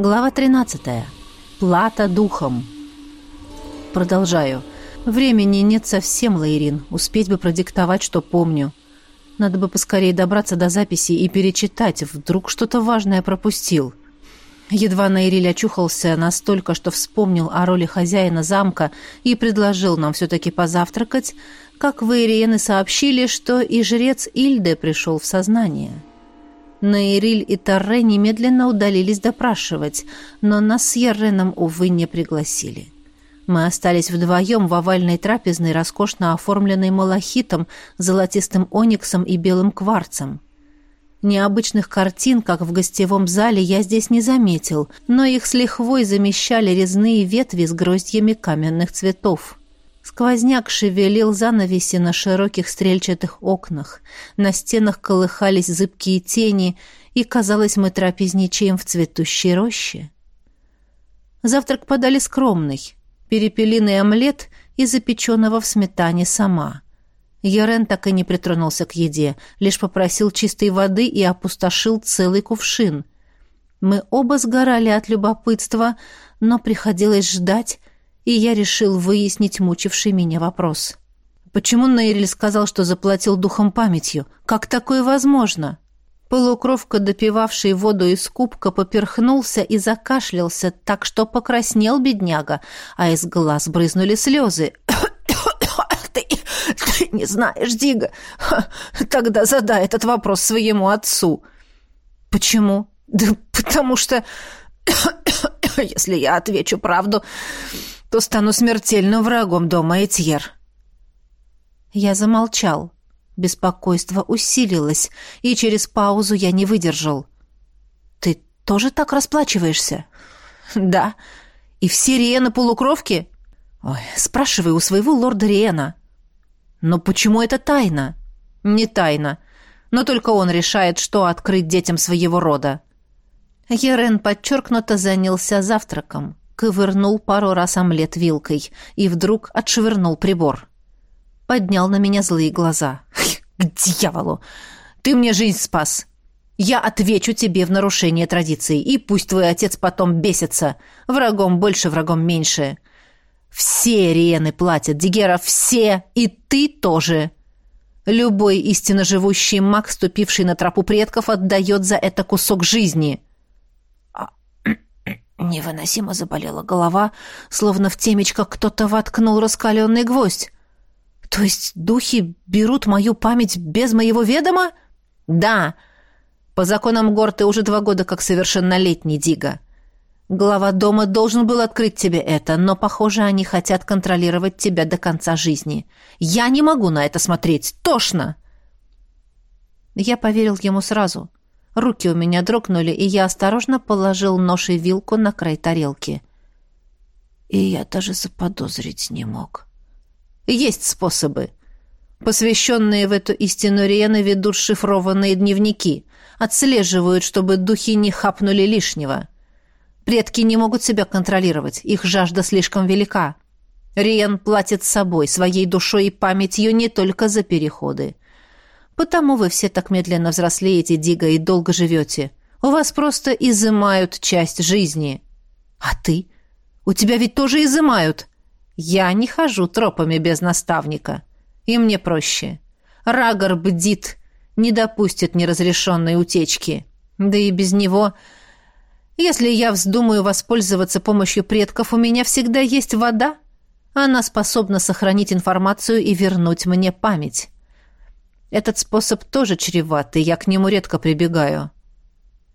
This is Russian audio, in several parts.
Глава 13. Плата духом. Продолжаю. Времени нет совсем, Лаирин. Успеть бы продиктовать, что помню. Надо бы поскорее добраться до записи и перечитать. Вдруг что-то важное пропустил. Едва Наириль очухался настолько, что вспомнил о роли хозяина замка и предложил нам все-таки позавтракать, как в Ириены сообщили, что и жрец Ильде пришел в сознание. — Наириль и Торре немедленно удалились допрашивать, но нас с Ярреном, увы, не пригласили. Мы остались вдвоем в овальной трапезной, роскошно оформленной малахитом, золотистым ониксом и белым кварцем. Необычных картин, как в гостевом зале, я здесь не заметил, но их с лихвой замещали резные ветви с гроздьями каменных цветов. Сквозняк шевелил занавеси на широких стрельчатых окнах. На стенах колыхались зыбкие тени, и, казалось, мы трапезничаем в цветущей роще. Завтрак подали скромный. Перепелиный омлет и запеченного в сметане сама. Ярен так и не притронулся к еде, лишь попросил чистой воды и опустошил целый кувшин. Мы оба сгорали от любопытства, но приходилось ждать, и я решил выяснить мучивший меня вопрос. Почему Нейриль сказал, что заплатил духом памятью? Как такое возможно? Полукровка, допивавший воду из кубка, поперхнулся и закашлялся так, что покраснел бедняга, а из глаз брызнули слезы. «Ты, не знаешь, Дига? Тогда задай этот вопрос своему отцу». «Почему?» «Да потому что, если я отвечу правду, то стану смертельным врагом дома Этьер». Я замолчал. Беспокойство усилилось, и через паузу я не выдержал. «Ты тоже так расплачиваешься?» «Да. И все Риена полукровки?» «Ой, спрашивай у своего лорда Риена». «Но почему это тайна?» «Не тайна. Но только он решает, что открыть детям своего рода». Ерен подчеркнуто занялся завтраком ковырнул пару раз омлет вилкой и вдруг отшвырнул прибор. Поднял на меня злые глаза. «К дьяволу! Ты мне жизнь спас! Я отвечу тебе в нарушение традиций, и пусть твой отец потом бесится. Врагом больше, врагом меньше. Все риены платят, Дигера, все, и ты тоже!» Любой истинно живущий маг, ступивший на тропу предков, отдает за это кусок жизни. Невыносимо заболела голова, словно в темечко кто-то воткнул раскаленный гвоздь. То есть духи берут мою память без моего ведома? Да. По законам гор ты уже два года как совершеннолетний, Дига. Глава дома должен был открыть тебе это, но, похоже, они хотят контролировать тебя до конца жизни. Я не могу на это смотреть. Тошно. Я поверил ему сразу. Руки у меня дрогнули, и я осторожно положил нож и вилку на край тарелки. И я даже заподозрить не мог. Есть способы. Посвященные в эту истину Риены ведут шифрованные дневники, отслеживают, чтобы духи не хапнули лишнего. Предки не могут себя контролировать, их жажда слишком велика. Риен платит собой, своей душой и памятью не только за переходы. Потому вы все так медленно взрослеете, Дига, и долго живете. У вас просто изымают часть жизни. А ты? У тебя ведь тоже изымают. Я не хожу тропами без наставника. И мне проще. Рагор бдит, не допустит неразрешенной утечки. Да и без него... Если я вздумаю воспользоваться помощью предков, у меня всегда есть вода. Она способна сохранить информацию и вернуть мне память. Этот способ тоже чреват, и я к нему редко прибегаю.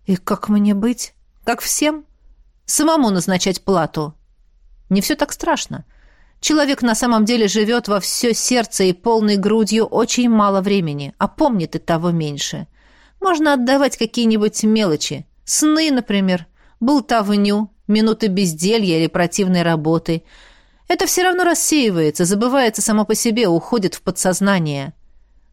И как мне быть? Как всем? Самому назначать плату. Не все так страшно. Человек на самом деле живет во все сердце и полной грудью очень мало времени, а помнит и того меньше. Можно отдавать какие-нибудь мелочи. Сны, например, болтовню, минуты безделья или противной работы. Это все равно рассеивается, забывается само по себе, уходит в подсознание. —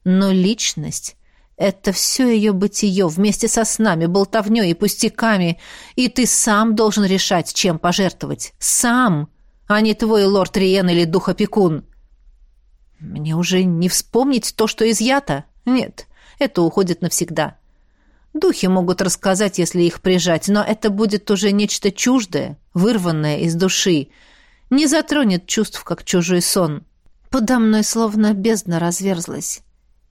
но личность — это все ее бытие вместе со снами, болтовней и пустяками, и ты сам должен решать, чем пожертвовать. Сам, а не твой лорд Риен или дух опекун. Мне уже не вспомнить то, что изъято? Нет, это уходит навсегда. Духи могут рассказать, если их прижать, но это будет уже нечто чуждое, вырванное из души. Не затронет чувств, как чужой сон. Подо мной словно бездна разверзлась,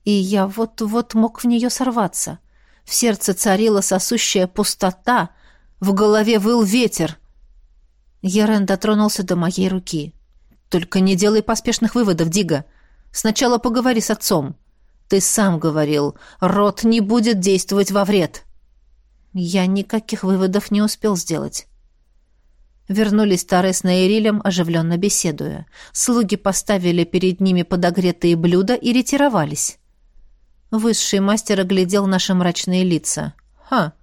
и я вот-вот мог в нее сорваться. В сердце царила сосущая пустота, в голове выл ветер. Ярен дотронулся до моей руки. «Только не делай поспешных выводов, Дига. Сначала поговори с отцом. Ты сам говорил, рот не будет действовать во вред». Я никаких выводов не успел сделать. Вернулись Торрес с Нейрилем, оживленно беседуя. Слуги поставили перед ними подогретые блюда и ретировались. Высший мастер оглядел наши мрачные лица. «Ха,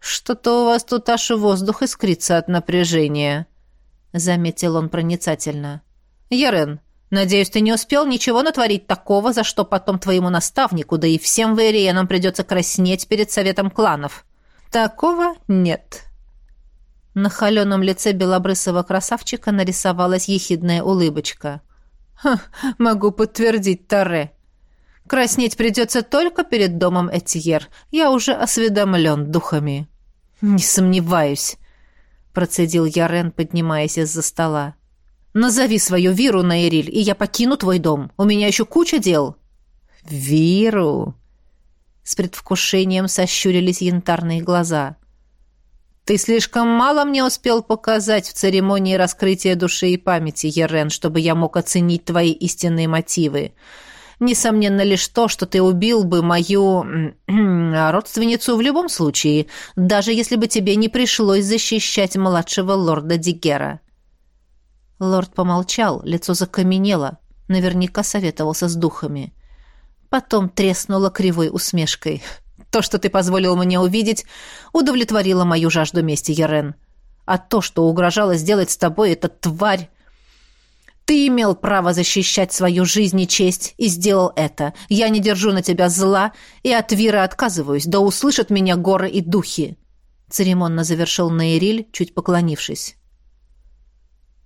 что-то у вас тут аж воздух искрится от напряжения», — заметил он проницательно. «Ярен, надеюсь, ты не успел ничего натворить такого, за что потом твоему наставнику, да и всем вейриенам придется краснеть перед советом кланов». «Такого нет». На холеном лице белобрысого красавчика нарисовалась ехидная улыбочка. «Ха, могу подтвердить, Таре. Краснеть придется только перед домом Этьер. Я уже осведомлен духами». «Не сомневаюсь», — процедил Ярен, поднимаясь из-за стола. «Назови свою Виру, Наириль, и я покину твой дом. У меня еще куча дел». «Виру?» С предвкушением сощурились янтарные глаза. «Ты слишком мало мне успел показать в церемонии раскрытия души и памяти, Ерен, чтобы я мог оценить твои истинные мотивы. Несомненно лишь то, что ты убил бы мою родственницу в любом случае, даже если бы тебе не пришлось защищать младшего лорда Дигера. Лорд помолчал, лицо закаменело, наверняка советовался с духами. Потом треснуло кривой усмешкой. То, что ты позволил мне увидеть, удовлетворило мою жажду мести, Ярен. А то, что угрожало сделать с тобой эта тварь, ты имел право защищать свою жизнь и честь, и сделал это. Я не держу на тебя зла и от Вира отказываюсь, да услышат меня горы и духи!» Церемонно завершил Наириль, чуть поклонившись.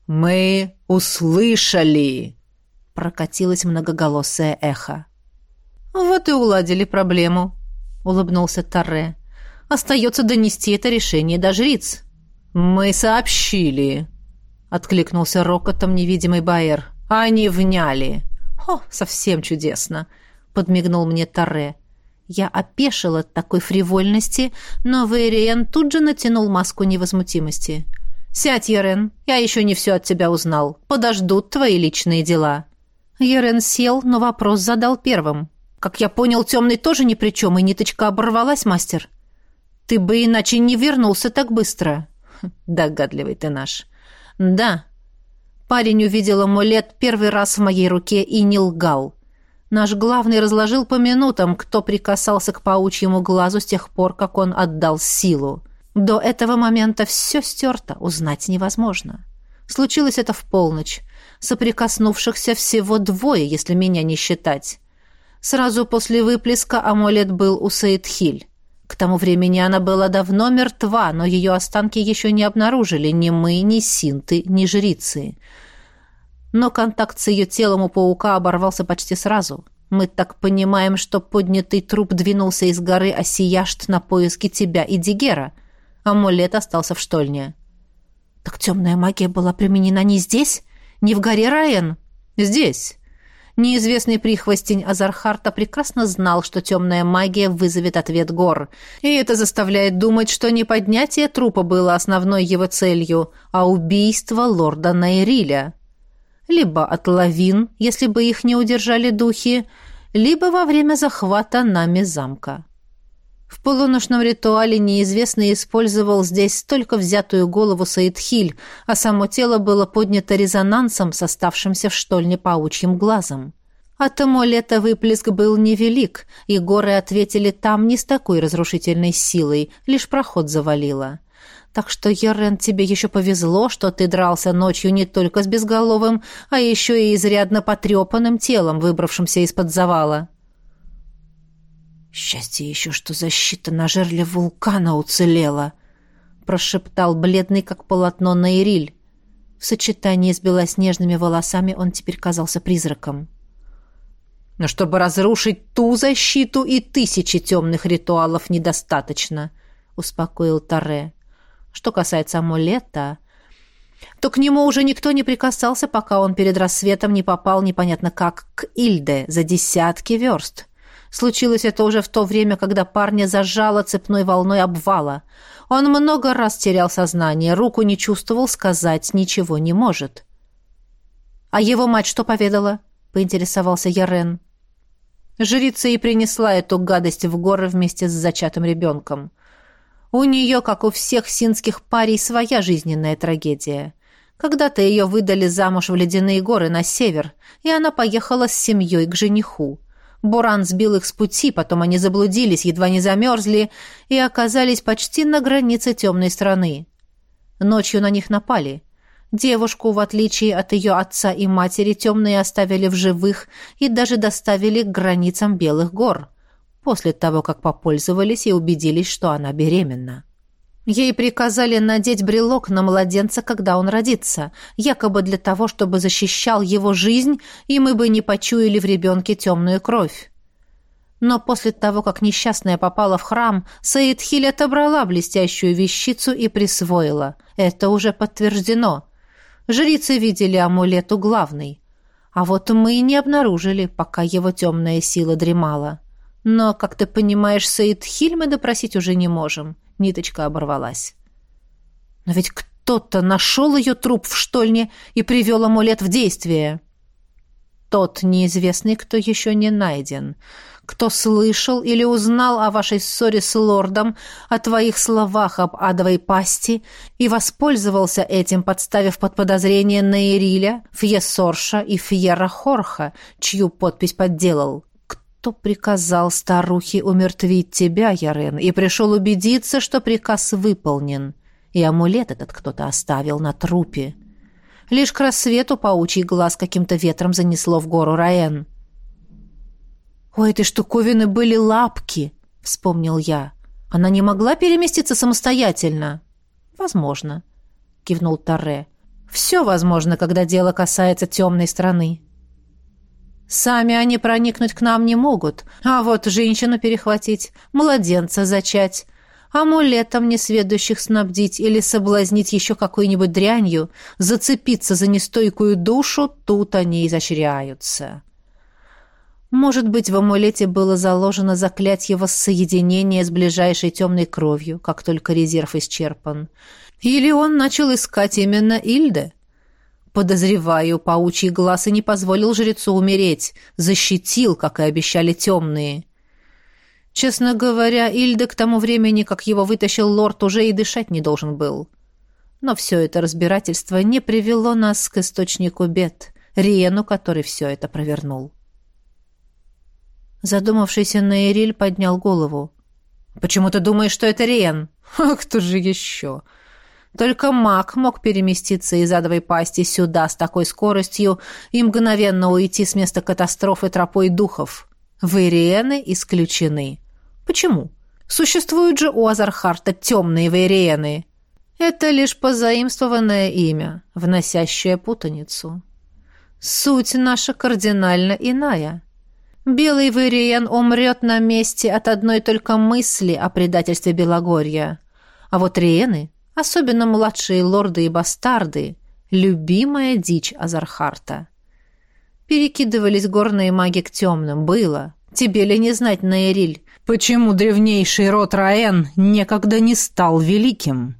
«Мы услышали!» — прокатилось многоголосое эхо. «Вот и уладили проблему», — улыбнулся Торре. «Остается донести это решение до жриц». «Мы сообщили», откликнулся рокотом невидимый Байер. Они вняли. О, совсем чудесно, подмигнул мне Таре. Я опешил от такой фривольности, но Вейриен тут же натянул маску невозмутимости. «Сядь, Ерен, я еще не все от тебя узнал. Подождут твои личные дела». Ерен сел, но вопрос задал первым. «Как я понял, темный тоже ни при чем, и ниточка оборвалась, мастер. Ты бы иначе не вернулся так быстро». «Хм, «Догадливый ты наш. Да. Парень увидел амулет первый раз в моей руке и не лгал. Наш главный разложил по минутам, кто прикасался к паучьему глазу с тех пор, как он отдал силу. До этого момента все стерто, узнать невозможно. Случилось это в полночь. Соприкоснувшихся всего двое, если меня не считать. Сразу после выплеска амулет был у Саидхиль. К тому времени она была давно мертва, но ее останки еще не обнаружили ни мы, ни синты, ни жрицы. Но контакт с ее телом у паука оборвался почти сразу. Мы так понимаем, что поднятый труп двинулся из горы Осияшт на поиски тебя и Дигера. Амулет остался в штольне. «Так темная магия была применена не здесь? Не в горе Раен?» «Здесь. Неизвестный прихвостень Азархарта прекрасно знал, что темная магия вызовет ответ гор. И это заставляет думать, что не поднятие трупа было основной его целью, а убийство лорда Найриля. Либо от лавин, если бы их не удержали духи, либо во время захвата нами замка. В полуночном ритуале неизвестный использовал здесь только взятую голову Саидхиль, а само тело было поднято резонансом с оставшимся в штольне паучьим глазом. От амулета выплеск был невелик, и горы ответили там не с такой разрушительной силой, лишь проход завалило. Так что, Ерен, тебе еще повезло, что ты дрался ночью не только с безголовым, а еще и изрядно потрепанным телом, выбравшимся из-под завала. «Счастье еще, что защита на жерле вулкана уцелела», — прошептал бледный, как полотно Наириль. В сочетании с белоснежными волосами он теперь казался призраком. Но чтобы разрушить ту защиту и тысячи темных ритуалов недостаточно, успокоил Таре. Что касается амулета, то к нему уже никто не прикасался, пока он перед рассветом не попал непонятно как к Ильде за десятки верст. Случилось это уже в то время, когда парня зажало цепной волной обвала. Он много раз терял сознание, руку не чувствовал, сказать ничего не может. «А его мать что поведала?» — поинтересовался Ярен. Жрица и принесла эту гадость в горы вместе с зачатым ребенком. У нее, как у всех синских парей, своя жизненная трагедия. Когда-то ее выдали замуж в ледяные горы на север, и она поехала с семьей к жениху. Буран сбил их с пути, потом они заблудились, едва не замерзли и оказались почти на границе темной страны. Ночью на них напали. Девушку, в отличие от ее отца и матери, темные оставили в живых и даже доставили к границам Белых гор, после того, как попользовались и убедились, что она беременна. Ей приказали надеть брелок на младенца, когда он родится, якобы для того, чтобы защищал его жизнь, и мы бы не почуяли в ребенке темную кровь. Но после того, как несчастная попала в храм, Саидхиль отобрала блестящую вещицу и присвоила. Это уже подтверждено. Жрицы видели амулет у главной. А вот мы не обнаружили, пока его темная сила дремала. Но, как ты понимаешь, Саидхиль мы допросить уже не можем. Ниточка оборвалась. Но ведь кто-то нашел ее труп в штольне и привел амулет в действие. Тот неизвестный, кто еще не найден. Кто слышал или узнал о вашей ссоре с лордом, о твоих словах об адовой пасти и воспользовался этим, подставив под подозрение Нейриля, Фьесорша и Фьера Хорха, чью подпись подделал кто приказал старухе умертвить тебя, Ярен, и пришел убедиться, что приказ выполнен. И амулет этот кто-то оставил на трупе. Лишь к рассвету паучий глаз каким-то ветром занесло в гору Раен. «У этой штуковины были лапки», — вспомнил я. «Она не могла переместиться самостоятельно?» «Возможно», — кивнул Тарре. «Все возможно, когда дело касается темной страны». Сами они проникнуть к нам не могут, а вот женщину перехватить, младенца зачать, амулетом несведущих снабдить или соблазнить еще какой-нибудь дрянью, зацепиться за нестойкую душу, тут они изощряются. Может быть, в амулете было заложено заклятие воссоединения с ближайшей темной кровью, как только резерв исчерпан. Или он начал искать именно Ильде. Подозреваю, паучий глаз и не позволил жрецу умереть, защитил, как и обещали темные. Честно говоря, Ильда к тому времени, как его вытащил лорд, уже и дышать не должен был. Но все это разбирательство не привело нас к источнику бед, Риену, который все это провернул. Задумавшийся Нейриль поднял голову. «Почему ты думаешь, что это Риен?» «А кто же еще?» Только маг мог переместиться из адовой пасти сюда с такой скоростью и мгновенно уйти с места катастрофы тропой духов. Вейриены исключены. Почему? Существуют же у Азархарта темные вейриены. Это лишь позаимствованное имя, вносящее путаницу. Суть наша кардинально иная. Белый вейриен умрет на месте от одной только мысли о предательстве Белогорья. А вот риены особенно младшие лорды и бастарды, любимая дичь Азархарта. Перекидывались горные маги к темным, было. Тебе ли не знать, Наэриль, почему древнейший род Раэн некогда не стал великим?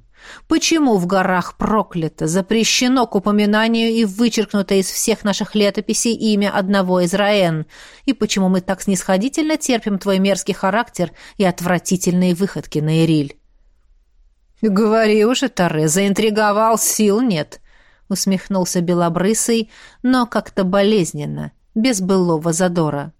Почему в горах проклято, запрещено к упоминанию и вычеркнуто из всех наших летописей имя одного из Раэн? И почему мы так снисходительно терпим твой мерзкий характер и отвратительные выходки, Наэриль? «Говори уже, Таре, заинтриговал, сил нет», — усмехнулся Белобрысый, но как-то болезненно, без былого задора.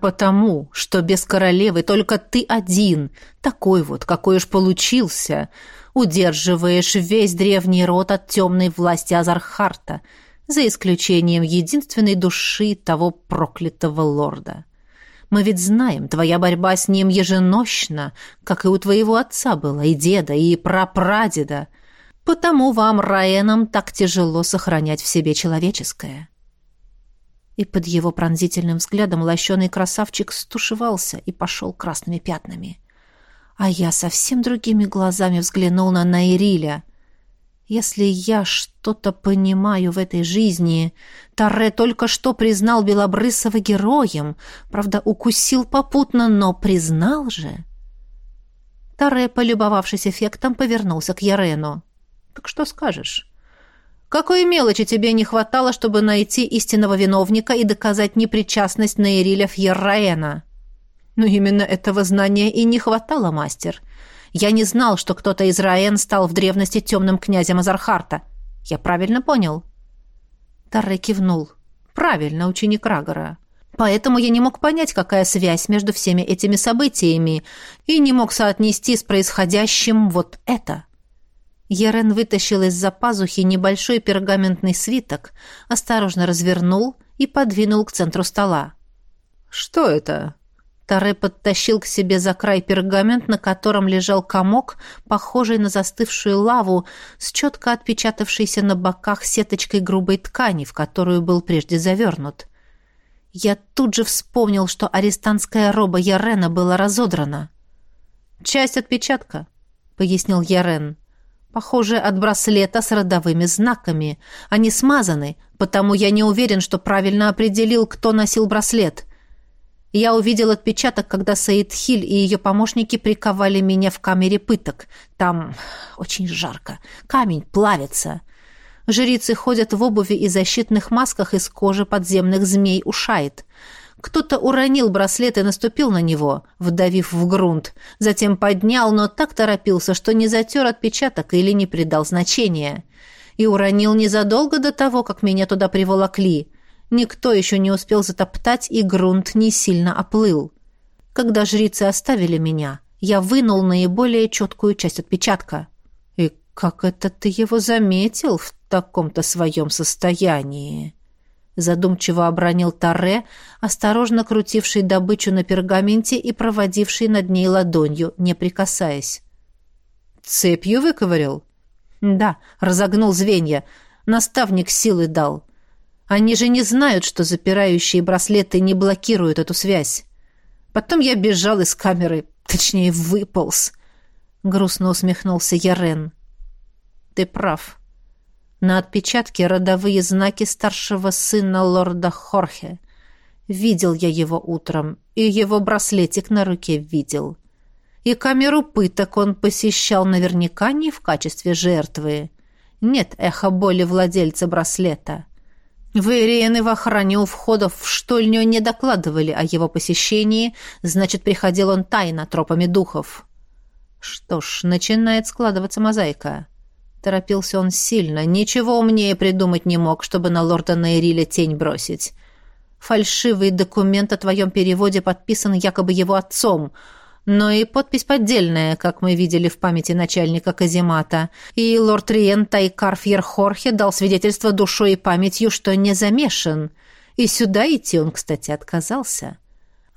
«Потому, что без королевы только ты один, такой вот, какой уж получился, удерживаешь весь древний род от темной власти Азархарта, за исключением единственной души того проклятого лорда. Мы ведь знаем, твоя борьба с ним еженощна, как и у твоего отца была, и деда, и прапрадеда. Потому вам, Раенам, так тяжело сохранять в себе человеческое». И под его пронзительным взглядом лощеный красавчик стушевался и пошел красными пятнами. А я совсем другими глазами взглянул на Найриля. Если я что-то понимаю в этой жизни, Таре только что признал Белобрысова героем, правда, укусил попутно, но признал же. Таре, полюбовавшись эффектом, повернулся к Ярену. «Так что скажешь?» «Какой мелочи тебе не хватало, чтобы найти истинного виновника и доказать непричастность Наириля Фьерраэна?» «Ну, именно этого знания и не хватало, мастер. Я не знал, что кто-то из Раэн стал в древности темным князем Азархарта. Я правильно понял?» Тарре кивнул. «Правильно, ученик Рагора. Поэтому я не мог понять, какая связь между всеми этими событиями, и не мог соотнести с происходящим вот это». Ерен вытащил из-за пазухи небольшой пергаментный свиток, осторожно развернул и подвинул к центру стола. «Что это?» Таре подтащил к себе за край пергамент, на котором лежал комок, похожий на застывшую лаву, с четко отпечатавшейся на боках сеточкой грубой ткани, в которую был прежде завернут. Я тут же вспомнил, что арестантская роба Ярена была разодрана. «Часть отпечатка», — пояснил Ярен. «Похоже, от браслета с родовыми знаками. Они смазаны, потому я не уверен, что правильно определил, кто носил браслет». Я увидел отпечаток, когда Саид Хиль и ее помощники приковали меня в камере пыток. Там очень жарко. Камень плавится. Жрицы ходят в обуви и защитных масках из кожи подземных змей ушает. Кто-то уронил браслет и наступил на него, вдавив в грунт. Затем поднял, но так торопился, что не затер отпечаток или не придал значения. И уронил незадолго до того, как меня туда приволокли. Никто еще не успел затоптать, и грунт не сильно оплыл. Когда жрицы оставили меня, я вынул наиболее четкую часть отпечатка. И как это ты его заметил в таком-то своем состоянии? Задумчиво обронил Таре, осторожно крутивший добычу на пергаменте и проводивший над ней ладонью, не прикасаясь. «Цепью выковырял?» «Да, разогнул звенья. Наставник силы дал. Они же не знают, что запирающие браслеты не блокируют эту связь. Потом я бежал из камеры, точнее, выполз. Грустно усмехнулся Ярен. Ты прав. На отпечатке родовые знаки старшего сына лорда Хорхе. Видел я его утром, и его браслетик на руке видел. И камеру пыток он посещал наверняка не в качестве жертвы. Нет эхо боли владельца браслета. Вейриены в охране у входов в штольню не докладывали о его посещении, значит, приходил он тайно тропами духов. Что ж, начинает складываться мозаика. Торопился он сильно, ничего умнее придумать не мог, чтобы на лорда Нейриля тень бросить. Фальшивый документ о твоем переводе подписан якобы его отцом — но и подпись поддельная, как мы видели в памяти начальника Казимата. И лорд Риен Тайкар Фьерхорхе дал свидетельство душой и памятью, что не замешан. И сюда идти он, кстати, отказался.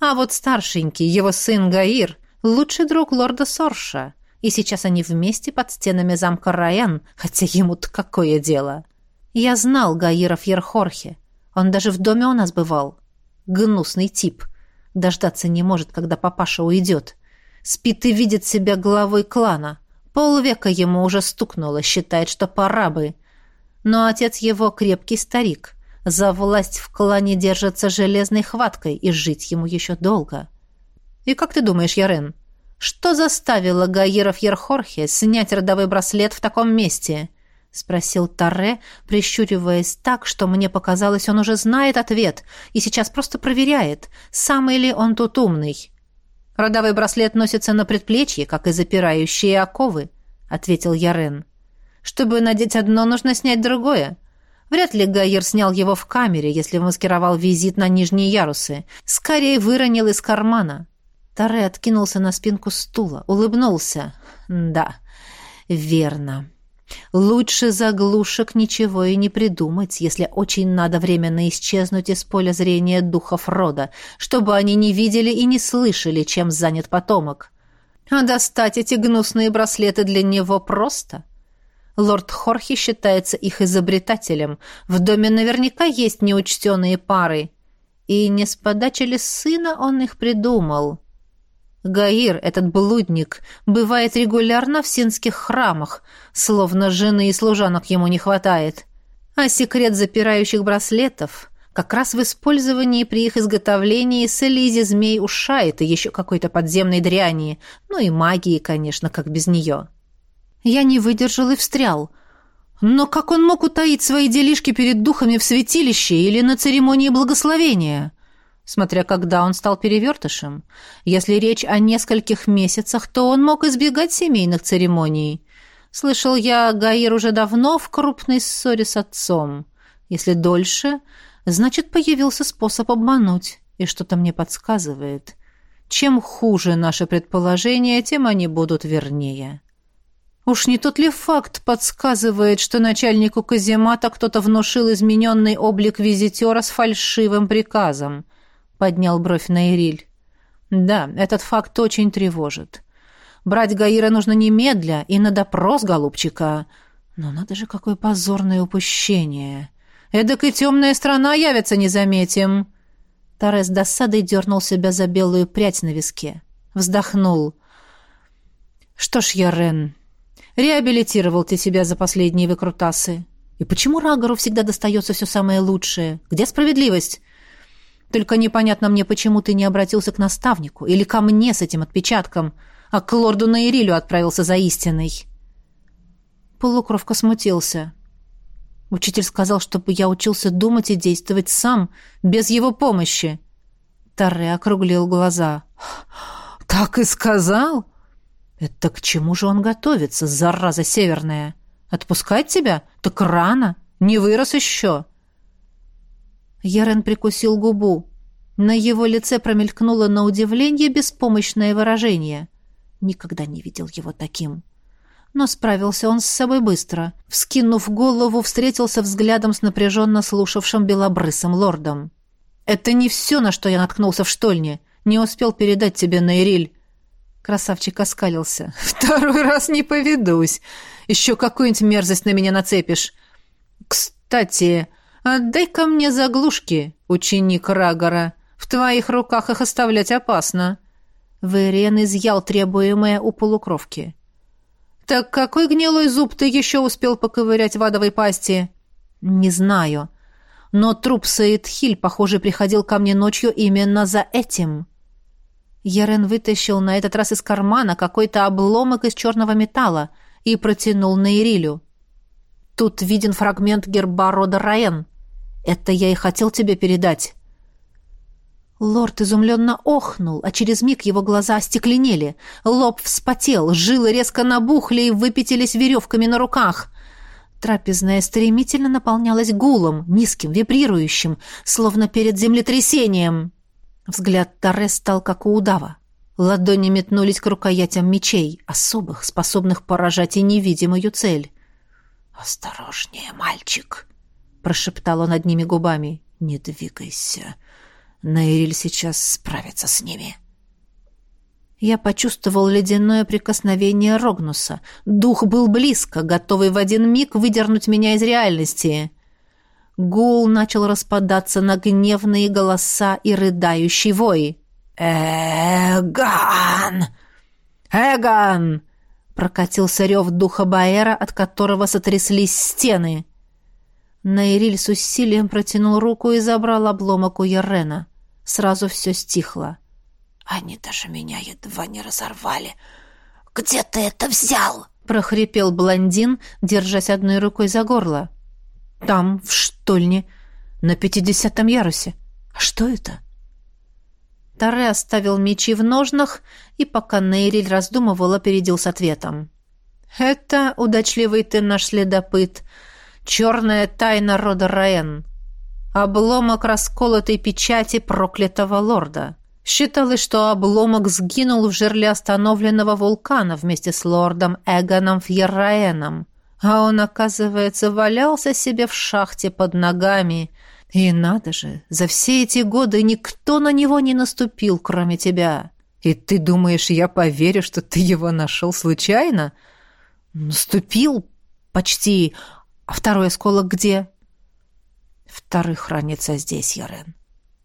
А вот старшенький, его сын Гаир, лучший друг лорда Сорша. И сейчас они вместе под стенами замка Райан, хотя ему-то какое дело. Я знал Гаира Фьерхорхе. Он даже в доме у нас бывал. Гнусный тип. Дождаться не может, когда папаша уйдет. Спит и видит себя главой клана. Полвека ему уже стукнуло, считает, что пора бы. Но отец его крепкий старик. За власть в клане держится железной хваткой, и жить ему еще долго. И как ты думаешь, Ярен, что заставило Гаиров Ерхорхе снять родовой браслет в таком месте?» — спросил Тарре, прищуриваясь так, что мне показалось, он уже знает ответ и сейчас просто проверяет, самый ли он тут умный. Родовой браслет носится на предплечье, как и запирающие оковы, ответил Ярен. Чтобы надеть одно, нужно снять другое. Вряд ли Гайер снял его в камере, если маскировал визит на нижние ярусы. Скорее выронил из кармана. Таре откинулся на спинку стула, улыбнулся. Да, верно. Лучше заглушек ничего и не придумать, если очень надо временно исчезнуть из поля зрения духов рода, чтобы они не видели и не слышали, чем занят потомок. А достать эти гнусные браслеты для него просто. Лорд Хорхи считается их изобретателем. В доме наверняка есть неучтенные пары. И не с подачи ли сына он их придумал? Гаир, этот блудник, бывает регулярно в синских храмах, словно жены и служанок ему не хватает. А секрет запирающих браслетов как раз в использовании при их изготовлении с Элизи змей ушает и еще какой-то подземной дряни, ну и магии, конечно, как без нее. Я не выдержал и встрял. Но как он мог утаить свои делишки перед духами в святилище или на церемонии благословения? Смотря когда он стал перевертышем. Если речь о нескольких месяцах, то он мог избегать семейных церемоний. Слышал я, Гаир уже давно в крупной ссоре с отцом. Если дольше, значит, появился способ обмануть. И что-то мне подсказывает. Чем хуже наше предположение, тем они будут вернее. Уж не тот ли факт подсказывает, что начальнику каземата кто-то внушил измененный облик визитера с фальшивым приказом? Поднял бровь Наириль. Да, этот факт очень тревожит. Брать Гаира нужно немедля и на допрос голубчика. Но надо же, какое позорное упущение. Эдак и темная страна явится, не заметим. Торрес досадой дернул себя за белую прядь на виске. Вздохнул. Что ж, Ярен, Реабилитировал ты себя за последние выкрутасы. И почему Рагору всегда достается все самое лучшее? Где справедливость? Только непонятно мне, почему ты не обратился к наставнику или ко мне с этим отпечатком, а к лорду Наирилю отправился за истиной. Полукровка смутился. Учитель сказал, чтобы я учился думать и действовать сам, без его помощи. Тарре округлил глаза. «Так и сказал? Это к чему же он готовится, зараза северная? Отпускать тебя? Так рано. Не вырос еще. Ярен прикусил губу. На его лице промелькнуло на удивление беспомощное выражение. Никогда не видел его таким. Но справился он с собой быстро. Вскинув голову, встретился взглядом с напряженно слушавшим белобрысым лордом. «Это не все, на что я наткнулся в штольне. Не успел передать тебе, Нейриль. Красавчик оскалился. «Второй раз не поведусь. Еще какую-нибудь мерзость на меня нацепишь. Кстати, отдай-ка мне заглушки, ученик Рагора. В твоих руках их оставлять опасно». Вэриен изъял требуемое у полукровки. «Так какой гнилой зуб ты еще успел поковырять в адовой пасти?» «Не знаю. Но труп Саидхиль, похоже, приходил ко мне ночью именно за этим». Ярен вытащил на этот раз из кармана какой-то обломок из черного металла и протянул на Ирилю. «Тут виден фрагмент герба рода Раен. Это я и хотел тебе передать». Лорд изумленно охнул, а через миг его глаза остекленели. Лоб вспотел, жилы резко набухли и выпятились веревками на руках. Трапезная стремительно наполнялась гулом, низким, вибрирующим, словно перед землетрясением. Взгляд Таре стал как у удава. Ладони метнулись к рукоятям мечей, особых, способных поражать и невидимую цель. «Осторожнее, мальчик!» — прошептал он одними губами. «Не двигайся. Наириль сейчас справится с ними». Я почувствовал ледяное прикосновение Рогнуса. Дух был близко, готовый в один миг выдернуть меня из реальности. Гул начал распадаться на гневные голоса и рыдающий вой. «Эган! Эган!» Прокатился рев духа Баэра, от которого сотряслись стены. Наириль с усилием протянул руку и забрал обломок у Ярена. Сразу все стихло. «Они даже меня едва не разорвали. Где ты это взял?» — прохрипел блондин, держась одной рукой за горло. Там, в штольне, на пятидесятом ярусе. А что это? Таре оставил мечи в ножнах и, пока Нейриль раздумывал, опередил с ответом. «Это, удачливый ты наш следопыт, черная тайна рода Раэн. Обломок расколотой печати проклятого лорда. Считалось, что обломок сгинул в жерле остановленного вулкана вместе с лордом Эгоном Фьерраэном. А он, оказывается, валялся себе в шахте под ногами. И надо же, за все эти годы никто на него не наступил, кроме тебя. И ты думаешь, я поверю, что ты его нашел случайно? Наступил почти. А второй осколок где?» «Второй хранится здесь, Ярен.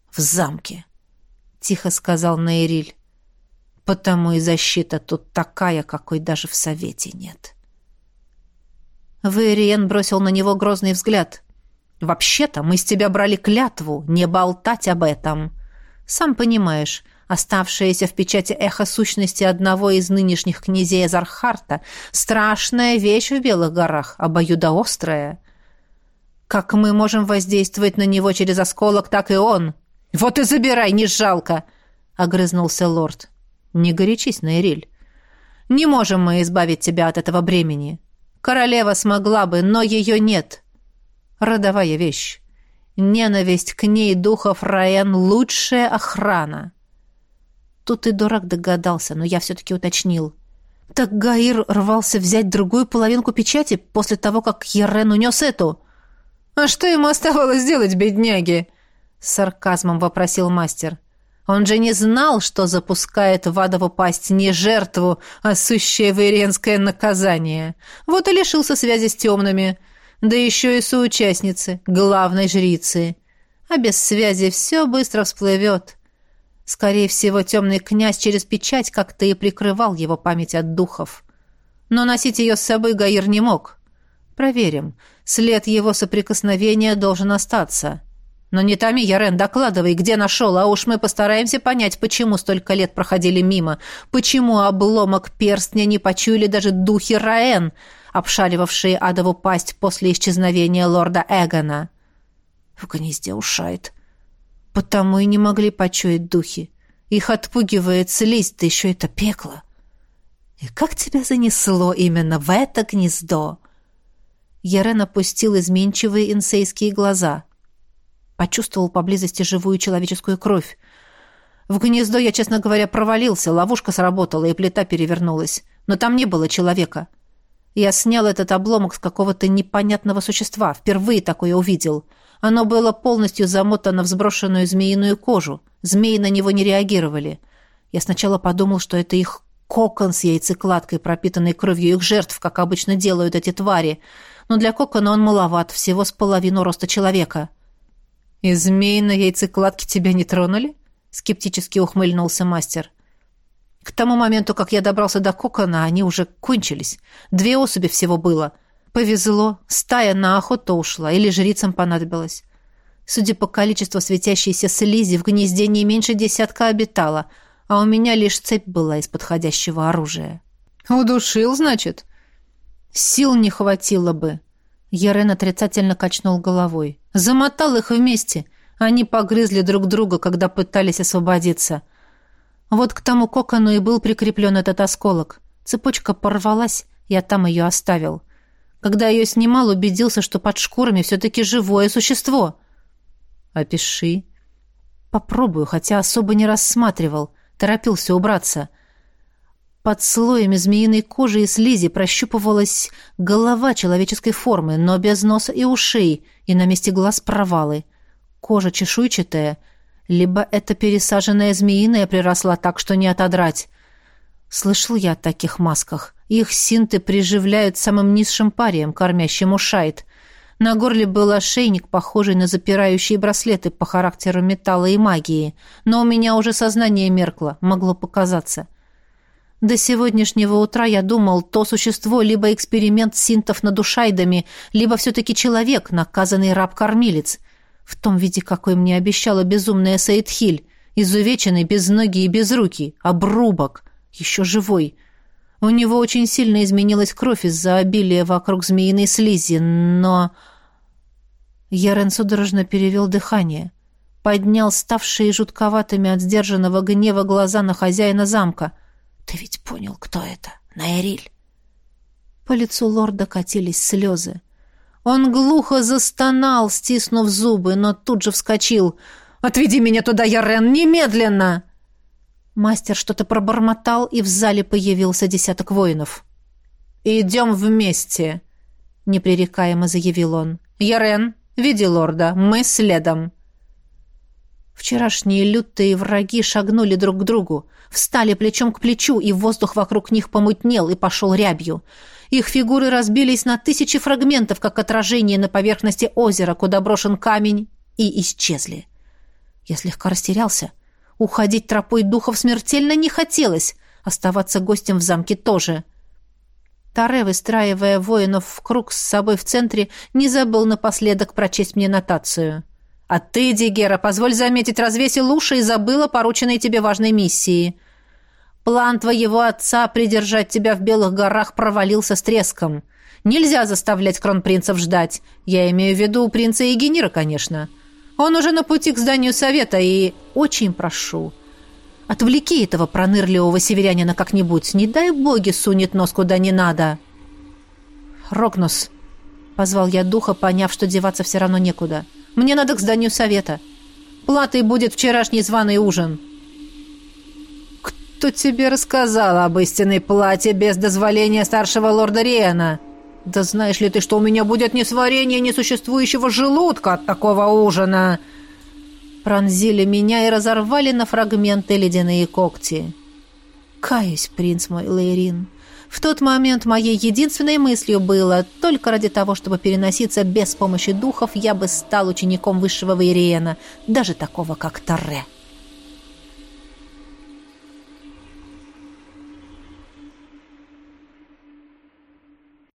В замке», — тихо сказал Наириль. «Потому и защита тут такая, какой даже в совете нет». Вэриен бросил на него грозный взгляд. «Вообще-то мы с тебя брали клятву не болтать об этом. Сам понимаешь, оставшееся в печати эхо сущности одного из нынешних князей Азархарта — страшная вещь в Белых горах, обоюдоострая. Как мы можем воздействовать на него через осколок, так и он. Вот и забирай, не жалко!» — огрызнулся лорд. «Не горячись, Найриль. Не можем мы избавить тебя от этого бремени. Королева смогла бы, но ее нет. Родовая вещь. Ненависть к ней духов Раен — лучшая охрана. Тут и дурак догадался, но я все-таки уточнил. Так Гаир рвался взять другую половинку печати после того, как Ерен унес эту. «А что ему оставалось делать, бедняги?» — с сарказмом вопросил мастер. Он же не знал, что запускает в адову пасть не жертву, а сущее вейренское наказание. Вот и лишился связи с темными да еще и соучастницы, главной жрицы. А без связи все быстро всплывет. Скорее всего, темный князь через печать как-то и прикрывал его память от духов. Но носить ее с собой Гаир не мог. Проверим. След его соприкосновения должен остаться. Но не томи, Ярен, докладывай, где нашел, а уж мы постараемся понять, почему столько лет проходили мимо, почему обломок перстня не почуяли даже духи Раэн, обшаривавшие адову пасть после исчезновения лорда Эгона. В гнезде ушает. Потому и не могли почуять духи. Их отпугивает слизь, да еще это пекло. И как тебя занесло именно в это гнездо? Ярен опустил изменчивые инсейские глаза. Почувствовал поблизости живую человеческую кровь. В гнездо я, честно говоря, провалился, ловушка сработала, и плита перевернулась. Но там не было человека. Я снял этот обломок с какого-то непонятного существа. Впервые такое увидел. Оно было полностью замотано в сброшенную змеиную кожу. Змеи на него не реагировали. Я сначала подумал, что это их кокон с яйцекладкой, пропитанной кровью их жертв, как обычно делают эти твари. Но для кокона он маловат, всего с половину роста человека. «И змеи на яйцекладке тебя не тронули?» — скептически ухмыльнулся мастер. К тому моменту, как я добрался до кокона, они уже кончились. Две особи всего было. Повезло, стая на охоту ушла или жрицам понадобилось. Судя по количеству светящейся слизи, в гнезде не меньше десятка обитала, а у меня лишь цепь была из подходящего оружия. «Удушил, значит?» «Сил не хватило бы». Ярен отрицательно качнул головой. «Замотал их вместе. Они погрызли друг друга, когда пытались освободиться». Вот к тому кокону и был прикреплен этот осколок. Цепочка порвалась, я там ее оставил. Когда ее снимал, убедился, что под шкурами все-таки живое существо. «Опиши». «Попробую, хотя особо не рассматривал. Торопился убраться». Под слоями змеиной кожи и слизи прощупывалась голова человеческой формы, но без носа и ушей, и на месте глаз провалы. Кожа чешуйчатая — либо эта пересаженная змеиная приросла так, что не отодрать. Слышал я о таких масках. Их синты приживляют самым низшим парием, кормящим ушайт. На горле был ошейник, похожий на запирающие браслеты по характеру металла и магии. Но у меня уже сознание меркло, могло показаться. До сегодняшнего утра я думал, то существо либо эксперимент синтов над ушайдами, либо все-таки человек, наказанный раб-кормилец в том виде, какой мне обещала безумная Саидхиль, изувеченный, без ноги и без руки, обрубок, еще живой. У него очень сильно изменилась кровь из-за обилия вокруг змеиной слизи, но... Ярен судорожно перевел дыхание, поднял ставшие жутковатыми от сдержанного гнева глаза на хозяина замка. «Ты ведь понял, кто это? Найриль?» По лицу лорда катились слезы. Он глухо застонал, стиснув зубы, но тут же вскочил. «Отведи меня туда, Ярен, немедленно!» Мастер что-то пробормотал, и в зале появился десяток воинов. «Идем вместе», — непререкаемо заявил он. «Ярен, веди лорда, мы следом». Вчерашние лютые враги шагнули друг к другу, встали плечом к плечу, и воздух вокруг них помутнел и пошел рябью. Их фигуры разбились на тысячи фрагментов, как отражение на поверхности озера, куда брошен камень, и исчезли. Я слегка растерялся. Уходить тропой духов смертельно не хотелось, оставаться гостем в замке тоже. Таре, выстраивая воинов в круг с собой в центре, не забыл напоследок прочесть мне нотацию — а ты, Дигера, позволь заметить, развесил уши и забыла порученной тебе важной миссии. План твоего отца придержать тебя в Белых горах провалился с треском. Нельзя заставлять кронпринцев ждать. Я имею в виду принца Егенира, конечно. Он уже на пути к зданию совета и... Очень прошу, отвлеки этого пронырливого северянина как-нибудь. Не дай боги сунет нос куда не надо. Рогнус, позвал я духа, поняв, что деваться все равно некуда. — мне надо к зданию совета. Платой будет вчерашний званый ужин». «Кто тебе рассказал об истинной плате без дозволения старшего лорда Риэна? Да знаешь ли ты, что у меня будет несварение несуществующего желудка от такого ужина?» Пронзили меня и разорвали на фрагменты ледяные когти. «Каюсь, принц мой Лейрин». В тот момент моей единственной мыслью было, только ради того, чтобы переноситься без помощи духов, я бы стал учеником высшего Вейриена, даже такого, как Торре.